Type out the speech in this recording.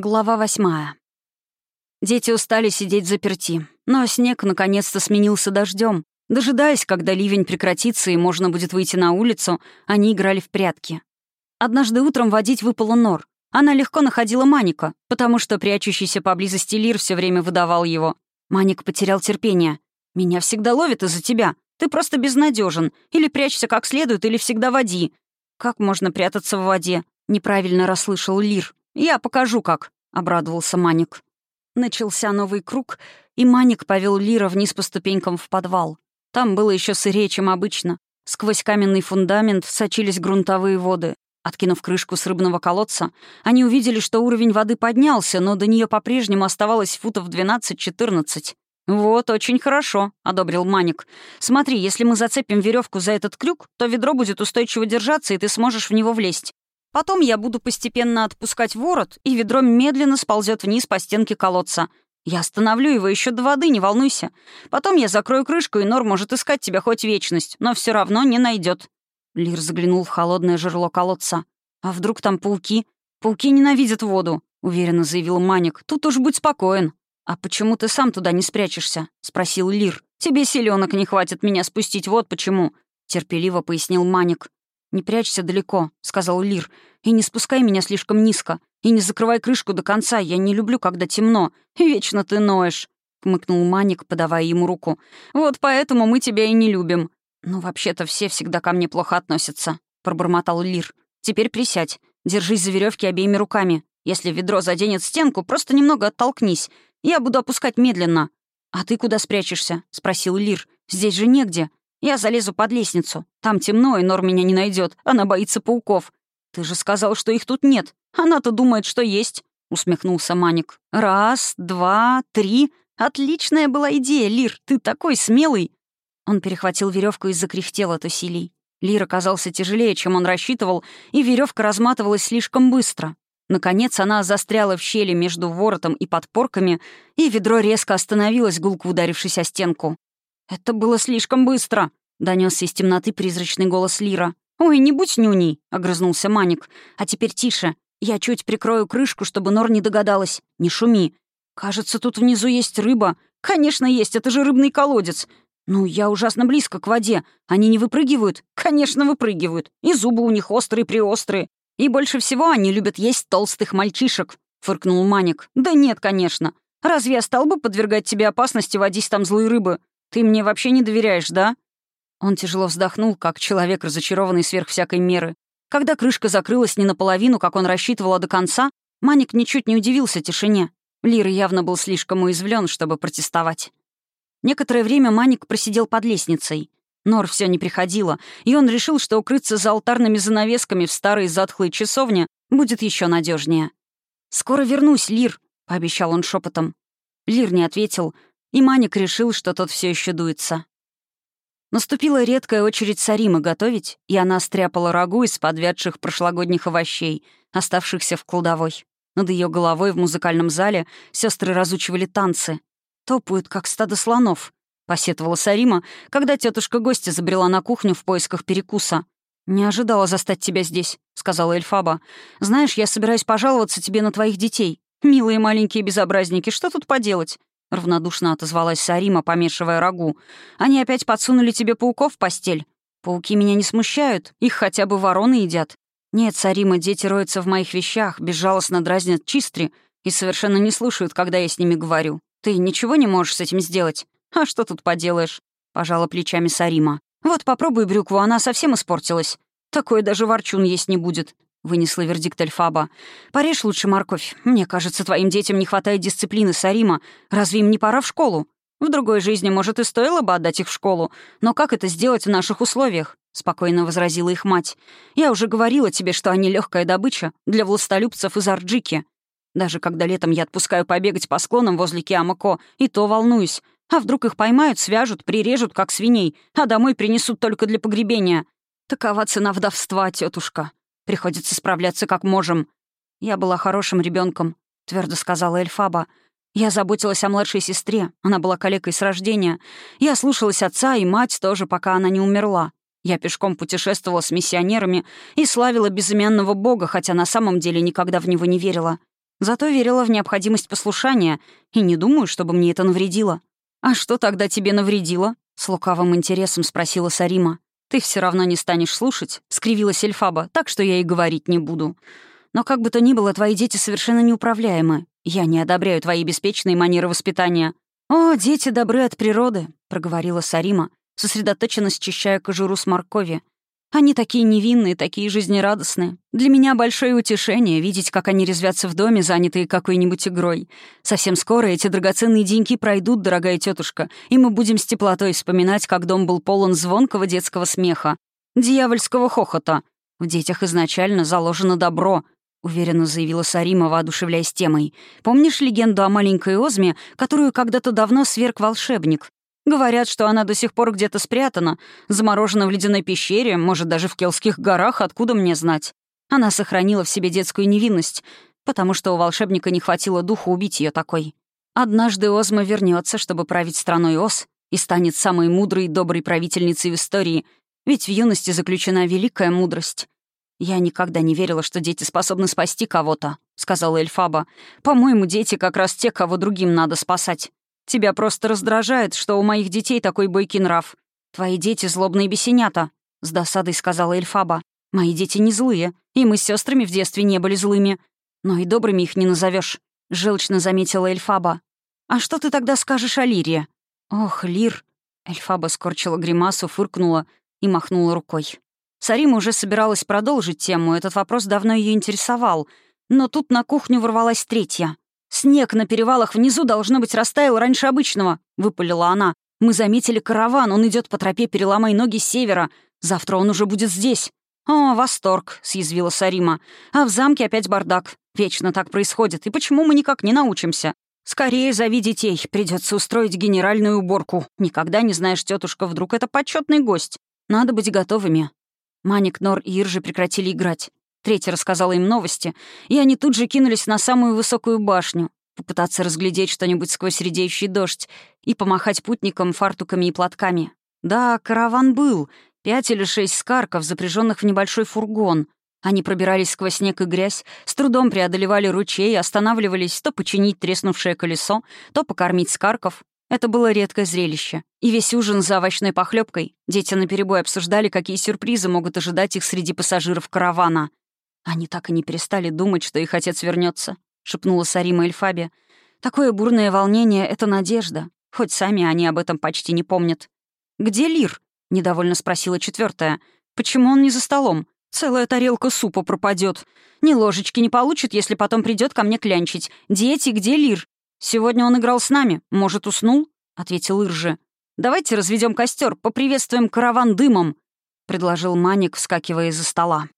Глава восьмая. Дети устали сидеть заперти, но снег наконец-то сменился дождем. Дожидаясь, когда ливень прекратится и можно будет выйти на улицу, они играли в прятки. Однажды утром водить выпала нор. Она легко находила Маника, потому что прячущийся поблизости Лир все время выдавал его. Маник потерял терпение. «Меня всегда ловят из-за тебя. Ты просто безнадежен. Или прячься как следует, или всегда води». «Как можно прятаться в воде?» — неправильно расслышал Лир. «Я покажу, как», — обрадовался Маник. Начался новый круг, и Маник повел Лира вниз по ступенькам в подвал. Там было еще сырее, чем обычно. Сквозь каменный фундамент сочились грунтовые воды. Откинув крышку с рыбного колодца, они увидели, что уровень воды поднялся, но до нее по-прежнему оставалось футов 12-14. «Вот, очень хорошо», — одобрил Маник. «Смотри, если мы зацепим веревку за этот крюк, то ведро будет устойчиво держаться, и ты сможешь в него влезть. Потом я буду постепенно отпускать ворот, и ведро медленно сползет вниз по стенке колодца. Я остановлю его еще до воды, не волнуйся. Потом я закрою крышку, и Нор может искать тебя хоть вечность, но все равно не найдет. Лир заглянул в холодное жерло колодца. «А вдруг там пауки? Пауки ненавидят воду», — уверенно заявил Маник. «Тут уж будь спокоен». «А почему ты сам туда не спрячешься?» — спросил Лир. «Тебе силёнок не хватит меня спустить, вот почему», — терпеливо пояснил Маник. «Не прячься далеко», — сказал Лир. «И не спускай меня слишком низко. И не закрывай крышку до конца. Я не люблю, когда темно. Вечно ты ноешь», — хмыкнул Маник, подавая ему руку. «Вот поэтому мы тебя и не любим». «Ну, вообще-то все всегда ко мне плохо относятся», — пробормотал Лир. «Теперь присядь. Держись за веревки обеими руками. Если ведро заденет стенку, просто немного оттолкнись. Я буду опускать медленно». «А ты куда спрячешься?» — спросил Лир. «Здесь же негде». Я залезу под лестницу. Там темно, и Нор меня не найдет. Она боится пауков. Ты же сказал, что их тут нет. Она-то думает, что есть. Усмехнулся Маник. Раз, два, три. Отличная была идея, Лир. Ты такой смелый. Он перехватил веревку и закряхтел от усилий. Лир оказался тяжелее, чем он рассчитывал, и веревка разматывалась слишком быстро. Наконец она застряла в щели между воротом и подпорками, и ведро резко остановилось, гулко ударившись о стенку. «Это было слишком быстро», — донесся из темноты призрачный голос Лира. «Ой, не будь нюней», — огрызнулся Маник. «А теперь тише. Я чуть прикрою крышку, чтобы Нор не догадалась. Не шуми. Кажется, тут внизу есть рыба. Конечно, есть, это же рыбный колодец. Ну, я ужасно близко к воде. Они не выпрыгивают? Конечно, выпрыгивают. И зубы у них острые-приострые. И больше всего они любят есть толстых мальчишек», — фыркнул Маник. «Да нет, конечно. Разве я стал бы подвергать тебе опасности, водить там злые рыбы? Ты мне вообще не доверяешь, да?» Он тяжело вздохнул, как человек, разочарованный сверх всякой меры. Когда крышка закрылась не наполовину, как он рассчитывал, а до конца, Маник ничуть не удивился тишине. Лир явно был слишком уязвлен, чтобы протестовать. Некоторое время Маник просидел под лестницей. Нор все не приходила, и он решил, что укрыться за алтарными занавесками в старой затхлой часовне будет еще надежнее. «Скоро вернусь, Лир», — пообещал он шепотом. Лир не ответил, и Маник решил, что тот все еще дуется. Наступила редкая очередь Саримы готовить, и она стряпала рагу из подвядших прошлогодних овощей, оставшихся в кладовой. Над ее головой в музыкальном зале сестры разучивали танцы. «Топают, как стадо слонов», — посетовала Сарима, когда тетушка гостя забрела на кухню в поисках перекуса. «Не ожидала застать тебя здесь», — сказала Эльфаба. «Знаешь, я собираюсь пожаловаться тебе на твоих детей. Милые маленькие безобразники, что тут поделать? — равнодушно отозвалась Сарима, помешивая рагу. «Они опять подсунули тебе пауков в постель? Пауки меня не смущают, их хотя бы вороны едят. Нет, Сарима, дети роются в моих вещах, безжалостно дразнят чистри и совершенно не слушают, когда я с ними говорю. Ты ничего не можешь с этим сделать? А что тут поделаешь?» — пожала плечами Сарима. «Вот попробуй брюкву, она совсем испортилась. Такое даже ворчун есть не будет. — вынесла вердикт Эльфаба. «Порежь лучше морковь. Мне кажется, твоим детям не хватает дисциплины Сарима. Разве им не пора в школу? В другой жизни, может, и стоило бы отдать их в школу. Но как это сделать в наших условиях?» — спокойно возразила их мать. «Я уже говорила тебе, что они легкая добыча для властолюбцев из Арджики. Даже когда летом я отпускаю побегать по склонам возле Киамако, и то волнуюсь. А вдруг их поймают, свяжут, прирежут, как свиней, а домой принесут только для погребения? Такова цена вдовства, тетушка. Приходится справляться как можем. Я была хорошим ребенком, твердо сказала Эльфаба. Я заботилась о младшей сестре, она была калекой с рождения. Я слушалась отца и мать тоже, пока она не умерла. Я пешком путешествовала с миссионерами и славила безымянного бога, хотя на самом деле никогда в него не верила. Зато верила в необходимость послушания и не думаю, чтобы мне это навредило. «А что тогда тебе навредило?» — с лукавым интересом спросила Сарима. «Ты все равно не станешь слушать», — скривилась Эльфаба, «так что я и говорить не буду. Но как бы то ни было, твои дети совершенно неуправляемы. Я не одобряю твои беспечные манеры воспитания». «О, дети добры от природы», — проговорила Сарима, сосредоточенно счищая кожуру с моркови. «Они такие невинные, такие жизнерадостные. Для меня большое утешение видеть, как они резвятся в доме, занятые какой-нибудь игрой. Совсем скоро эти драгоценные деньки пройдут, дорогая тетушка, и мы будем с теплотой вспоминать, как дом был полон звонкого детского смеха, дьявольского хохота. В детях изначально заложено добро, — уверенно заявила Сарима, воодушевляясь темой. «Помнишь легенду о маленькой Озме, которую когда-то давно сверг волшебник? Говорят, что она до сих пор где-то спрятана, заморожена в ледяной пещере, может, даже в Келских горах, откуда мне знать. Она сохранила в себе детскую невинность, потому что у волшебника не хватило духу убить ее такой. Однажды Озма вернется, чтобы править страной Оз, и станет самой мудрой и доброй правительницей в истории, ведь в юности заключена великая мудрость. «Я никогда не верила, что дети способны спасти кого-то», — сказала Эльфаба. «По-моему, дети как раз те, кого другим надо спасать. Тебя просто раздражает, что у моих детей такой бойкий нрав. Твои дети — злобные бесенята», — с досадой сказала Эльфаба. «Мои дети не злые, и мы с сестрами в детстве не были злыми. Но и добрыми их не назовешь, желчно заметила Эльфаба. «А что ты тогда скажешь о Лире?» «Ох, Лир!» Эльфаба скорчила гримасу, фыркнула и махнула рукой. Сарима уже собиралась продолжить тему, этот вопрос давно ее интересовал. Но тут на кухню ворвалась третья. «Снег на перевалах внизу, должно быть, растаял раньше обычного», — выпалила она. «Мы заметили караван, он идет по тропе «Переломай ноги» севера. Завтра он уже будет здесь». «О, восторг», — съязвила Сарима. «А в замке опять бардак. Вечно так происходит. И почему мы никак не научимся? Скорее зови детей. Придется устроить генеральную уборку. Никогда не знаешь, тетушка, вдруг это почетный гость. Надо быть готовыми. Маник, Нор и Иржи прекратили играть. Третья рассказала им новости, и они тут же кинулись на самую высокую башню, попытаться разглядеть что-нибудь сквозь редеющий дождь и помахать путникам фартуками и платками. Да, караван был. Пять или шесть скарков, запряженных в небольшой фургон. Они пробирались сквозь снег и грязь, с трудом преодолевали ручей, останавливались то починить треснувшее колесо, то покормить скарков, это было редкое зрелище. И весь ужин за овощной похлебкой дети наперебой обсуждали, какие сюрпризы могут ожидать их среди пассажиров каравана. «Они так и не перестали думать, что их отец вернется, шепнула Сарима Эльфабе. «Такое бурное волнение — это надежда, хоть сами они об этом почти не помнят». «Где Лир?» — недовольно спросила четвертая. «Почему он не за столом? Целая тарелка супа пропадет. Ни ложечки не получит, если потом придет ко мне клянчить. Дети, где Лир? «Сегодня он играл с нами. Может, уснул?» — ответил Иржи. «Давайте разведем костер, поприветствуем караван дымом», — предложил Маник, вскакивая из-за стола.